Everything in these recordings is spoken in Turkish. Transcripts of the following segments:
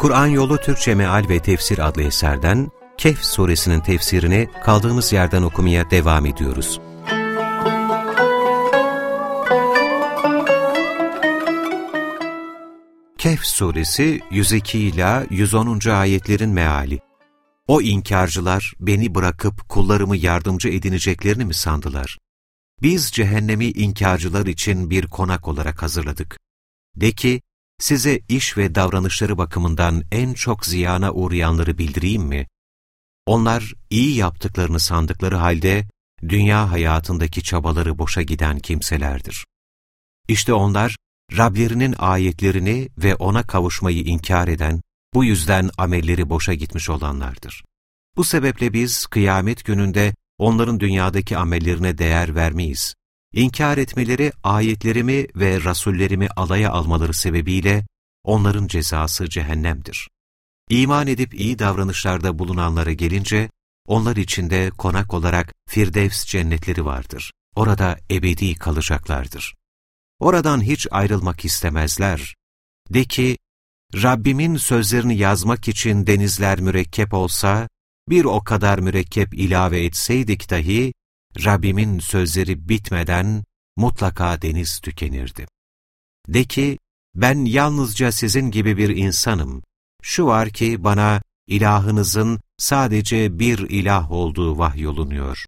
Kur'an Yolu Türkçe Meal ve Tefsir adlı eserden Kehf suresinin tefsirini kaldığımız yerden okumaya devam ediyoruz. Kehf suresi 102 ila 110. ayetlerin meali. O inkarcılar beni bırakıp kullarımı yardımcı edineceklerini mi sandılar? Biz cehennemi inkarcılar için bir konak olarak hazırladık. De ki, size iş ve davranışları bakımından en çok ziyana uğrayanları bildireyim mi? Onlar iyi yaptıklarını sandıkları halde dünya hayatındaki çabaları boşa giden kimselerdir. İşte onlar Rablerinin ayetlerini ve ona kavuşmayı inkar eden, bu yüzden amelleri boşa gitmiş olanlardır. Bu sebeple biz kıyamet gününde onların dünyadaki amellerine değer vermeyiz. İnkar etmeleri ayetlerimi ve rasullerimi alaya almaları sebebiyle onların cezası cehennemdir. İman edip iyi davranışlarda bulunanlara gelince, onlar içinde konak olarak Firdevs cennetleri vardır. Orada ebedi kalacaklardır. Oradan hiç ayrılmak istemezler. De ki, Rabbimin sözlerini yazmak için denizler mürekkep olsa, bir o kadar mürekkep ilave etseydik dahi, Rabbimin sözleri bitmeden mutlaka deniz tükenirdi. De ki, ben yalnızca sizin gibi bir insanım. Şu var ki bana ilahınızın sadece bir ilah olduğu vahyolunuyor.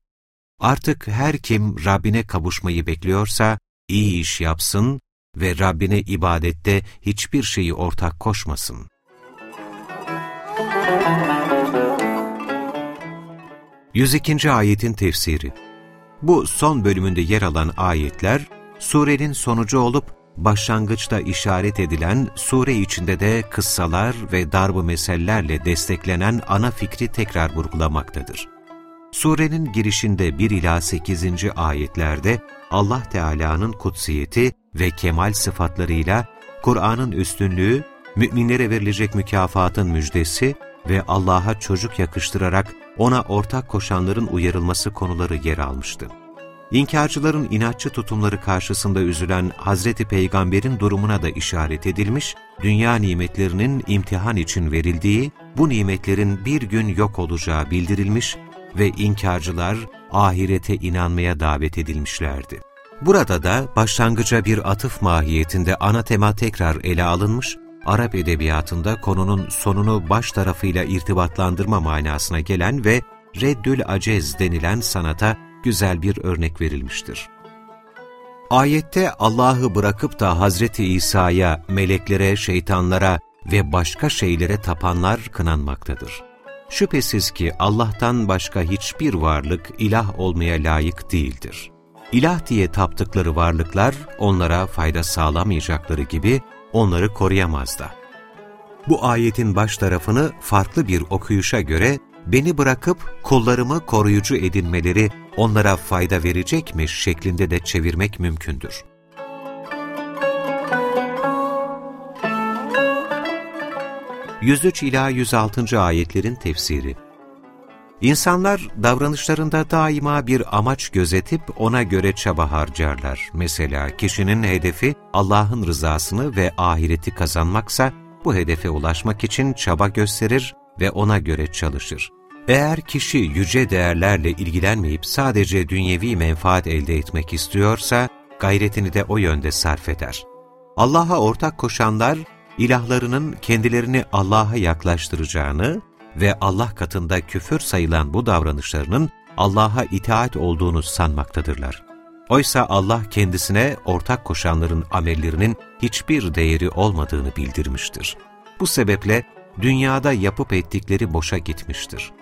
Artık her kim Rabbine kavuşmayı bekliyorsa iyi iş yapsın ve Rabbine ibadette hiçbir şeyi ortak koşmasın. 102. ayetin tefsiri Bu son bölümünde yer alan ayetler, surenin sonucu olup başlangıçta işaret edilen, sure içinde de kıssalar ve darb-ı mesellerle desteklenen ana fikri tekrar vurgulamaktadır. Surenin girişinde 1 ila 8. ayetlerde Allah Teala'nın kutsiyeti ve kemal sıfatlarıyla Kur'an'ın üstünlüğü, müminlere verilecek mükafatın müjdesi ve Allah'a çocuk yakıştırarak ona ortak koşanların uyarılması konuları yer almıştı. İnkarcıların inatçı tutumları karşısında üzülen Hazreti Peygamber'in durumuna da işaret edilmiş, dünya nimetlerinin imtihan için verildiği, bu nimetlerin bir gün yok olacağı bildirilmiş ve inkarcılar ahirete inanmaya davet edilmişlerdi. Burada da başlangıca bir atıf mahiyetinde ana tema tekrar ele alınmış, Arap edebiyatında konunun sonunu baş tarafıyla irtibatlandırma manasına gelen ve reddül acez denilen sanata güzel bir örnek verilmiştir. Ayette Allah'ı bırakıp da Hazreti İsa'ya, meleklere, şeytanlara ve başka şeylere tapanlar kınanmaktadır. Şüphesiz ki Allah'tan başka hiçbir varlık ilah olmaya layık değildir. İlah diye taptıkları varlıklar onlara fayda sağlamayacakları gibi onları koruyamaz da. Bu ayetin baş tarafını farklı bir okuyuşa göre beni bırakıp kullarımı koruyucu edinmeleri onlara fayda verecekmiş şeklinde de çevirmek mümkündür. ...103 ila 106. ayetlerin tefsiri İnsanlar davranışlarında daima bir amaç gözetip ona göre çaba harcarlar. Mesela kişinin hedefi Allah'ın rızasını ve ahireti kazanmaksa bu hedefe ulaşmak için çaba gösterir ve ona göre çalışır. Eğer kişi yüce değerlerle ilgilenmeyip sadece dünyevi menfaat elde etmek istiyorsa, gayretini de o yönde sarf eder. Allah'a ortak koşanlar, ilahlarının kendilerini Allah'a yaklaştıracağını ve Allah katında küfür sayılan bu davranışlarının Allah'a itaat olduğunu sanmaktadırlar. Oysa Allah kendisine ortak koşanların amellerinin hiçbir değeri olmadığını bildirmiştir. Bu sebeple dünyada yapıp ettikleri boşa gitmiştir.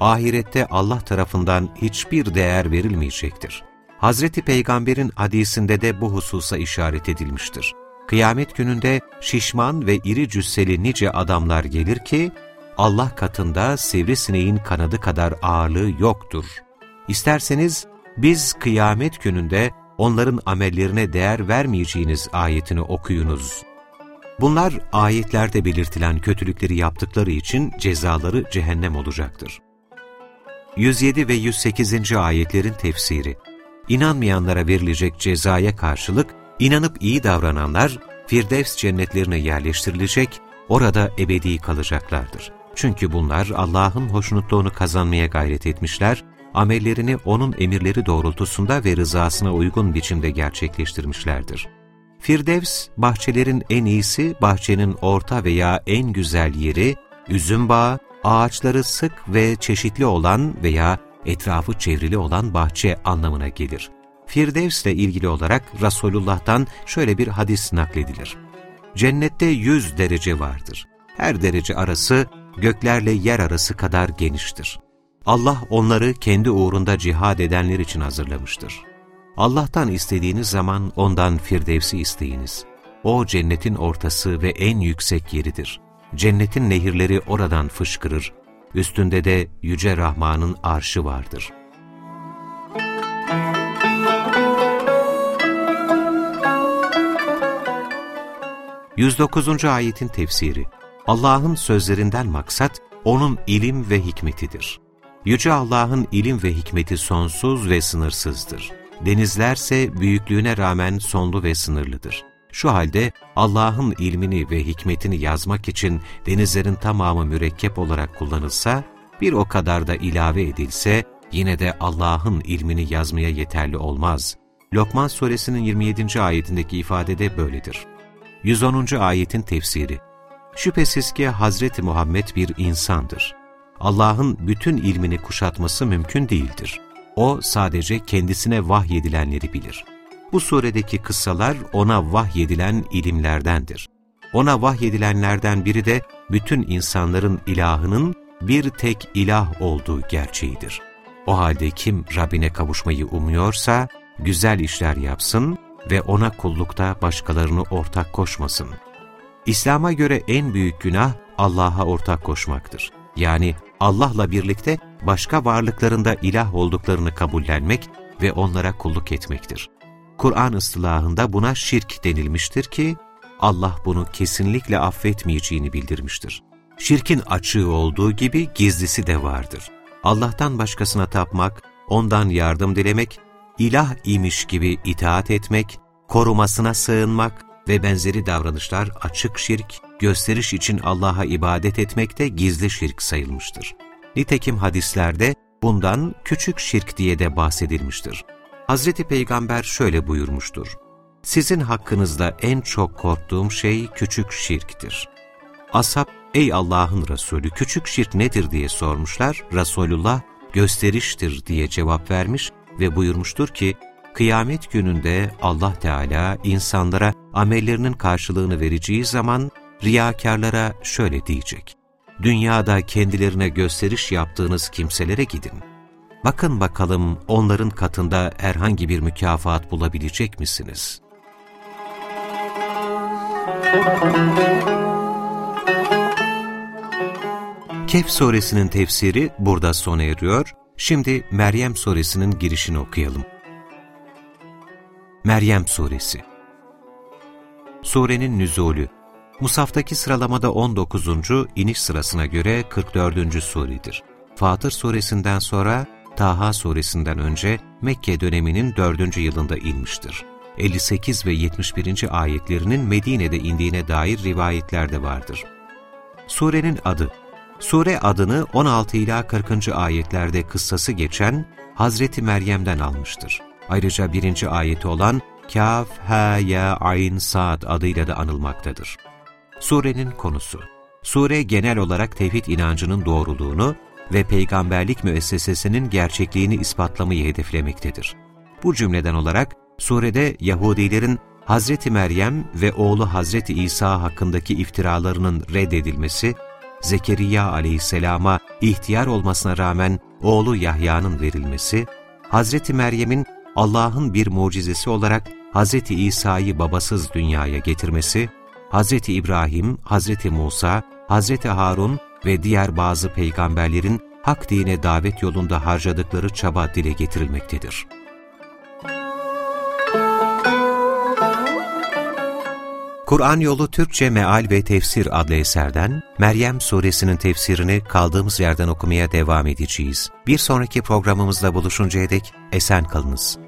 Ahirette Allah tarafından hiçbir değer verilmeyecektir. Hazreti Peygamber'in hadisinde de bu hususa işaret edilmiştir. Kıyamet gününde şişman ve iri cüsseli nice adamlar gelir ki, Allah katında sivrisineğin kanadı kadar ağırlığı yoktur. İsterseniz biz kıyamet gününde onların amellerine değer vermeyeceğiniz ayetini okuyunuz. Bunlar ayetlerde belirtilen kötülükleri yaptıkları için cezaları cehennem olacaktır. 107 ve 108. ayetlerin tefsiri İnanmayanlara verilecek cezaya karşılık, inanıp iyi davrananlar Firdevs cennetlerine yerleştirilecek, orada ebedi kalacaklardır. Çünkü bunlar Allah'ın hoşnutluğunu kazanmaya gayret etmişler, amellerini O'nun emirleri doğrultusunda ve rızasına uygun biçimde gerçekleştirmişlerdir. Firdevs, bahçelerin en iyisi, bahçenin orta veya en güzel yeri, üzüm bağı, ağaçları sık ve çeşitli olan veya etrafı çevrili olan bahçe anlamına gelir. Firdevs ile ilgili olarak Resulullah'tan şöyle bir hadis nakledilir. Cennette yüz derece vardır. Her derece arası göklerle yer arası kadar geniştir. Allah onları kendi uğrunda cihad edenler için hazırlamıştır. Allah'tan istediğiniz zaman ondan Firdevs'i isteyiniz. O cennetin ortası ve en yüksek yeridir. Cennetin nehirleri oradan fışkırır. Üstünde de Yüce Rahman'ın arşı vardır. Yüz dokuzuncu ayetin tefsiri Allah'ın sözlerinden maksat, O'nun ilim ve hikmetidir. Yüce Allah'ın ilim ve hikmeti sonsuz ve sınırsızdır. Denizlerse büyüklüğüne rağmen sonlu ve sınırlıdır. Şu halde Allah'ın ilmini ve hikmetini yazmak için denizlerin tamamı mürekkep olarak kullanılsa, bir o kadar da ilave edilse, yine de Allah'ın ilmini yazmaya yeterli olmaz. Lokman suresinin 27. ayetindeki ifade de böyledir. 110. ayetin tefsiri Şüphesiz ki Hazreti Muhammed bir insandır. Allah'ın bütün ilmini kuşatması mümkün değildir. O sadece kendisine vahyedilenleri bilir. Bu suredeki kıssalar ona vahyedilen ilimlerdendir. Ona vahyedilenlerden biri de bütün insanların ilahının bir tek ilah olduğu gerçeğidir. O halde kim Rabbine kavuşmayı umuyorsa, güzel işler yapsın ve ona kullukta başkalarını ortak koşmasın. İslam'a göre en büyük günah Allah'a ortak koşmaktır. Yani Allah'la birlikte başka varlıklarında ilah olduklarını kabullenmek ve onlara kulluk etmektir. Kur'an ıstılahında buna şirk denilmiştir ki, Allah bunu kesinlikle affetmeyeceğini bildirmiştir. Şirkin açığı olduğu gibi gizlisi de vardır. Allah'tan başkasına tapmak, ondan yardım dilemek, ilah imiş gibi itaat etmek, korumasına sığınmak ve benzeri davranışlar açık şirk, gösteriş için Allah'a ibadet etmek de gizli şirk sayılmıştır. Nitekim hadislerde bundan küçük şirk diye de bahsedilmiştir. Hazreti Peygamber şöyle buyurmuştur. Sizin hakkınızda en çok korktuğum şey küçük şirktir. Ashab, ey Allah'ın Resulü küçük şirk nedir diye sormuşlar. Resulullah, gösteriştir diye cevap vermiş ve buyurmuştur ki, kıyamet gününde Allah Teala insanlara amellerinin karşılığını vereceği zaman riyakarlara şöyle diyecek. Dünyada kendilerine gösteriş yaptığınız kimselere gidin. Bakın bakalım onların katında herhangi bir mükafat bulabilecek misiniz? Kehf suresinin tefsiri burada sona eriyor. Şimdi Meryem suresinin girişini okuyalım. Meryem suresi Surenin nüzulü Musaftaki sıralamada 19. iniş sırasına göre 44. suredir. Fatır suresinden sonra Taha suresinden önce Mekke döneminin 4. yılında inmiştir. 58 ve 71. ayetlerinin Medine'de indiğine dair rivayetler de vardır. Surenin adı Sure adını 16 ila 40. ayetlerde kıssası geçen Hazreti Meryem'den almıştır. Ayrıca birinci ayeti olan Kaf, Ha, Ya, Ayn, Sad adıyla da anılmaktadır. Surenin konusu Sure genel olarak tevhid inancının doğruluğunu ve peygamberlik müessesesinin gerçekliğini ispatlamayı hedeflemektedir. Bu cümleden olarak surede Yahudilerin Hazreti Meryem ve oğlu Hazreti İsa hakkındaki iftiralarının reddedilmesi, Zekeriya aleyhisselama ihtiyar olmasına rağmen oğlu Yahya'nın verilmesi, Hazreti Meryem'in Allah'ın bir mucizesi olarak Hazreti İsa'yı babasız dünyaya getirmesi, Hazreti İbrahim, Hazreti Musa, Hazreti Harun ve diğer bazı peygamberlerin hak dine davet yolunda harcadıkları çaba dile getirilmektedir. Kur'an Yolu Türkçe Meal ve Tefsir adlı eserden Meryem suresinin tefsirini kaldığımız yerden okumaya devam edeceğiz. Bir sonraki programımızda buluşuncaya dek esen kalınız.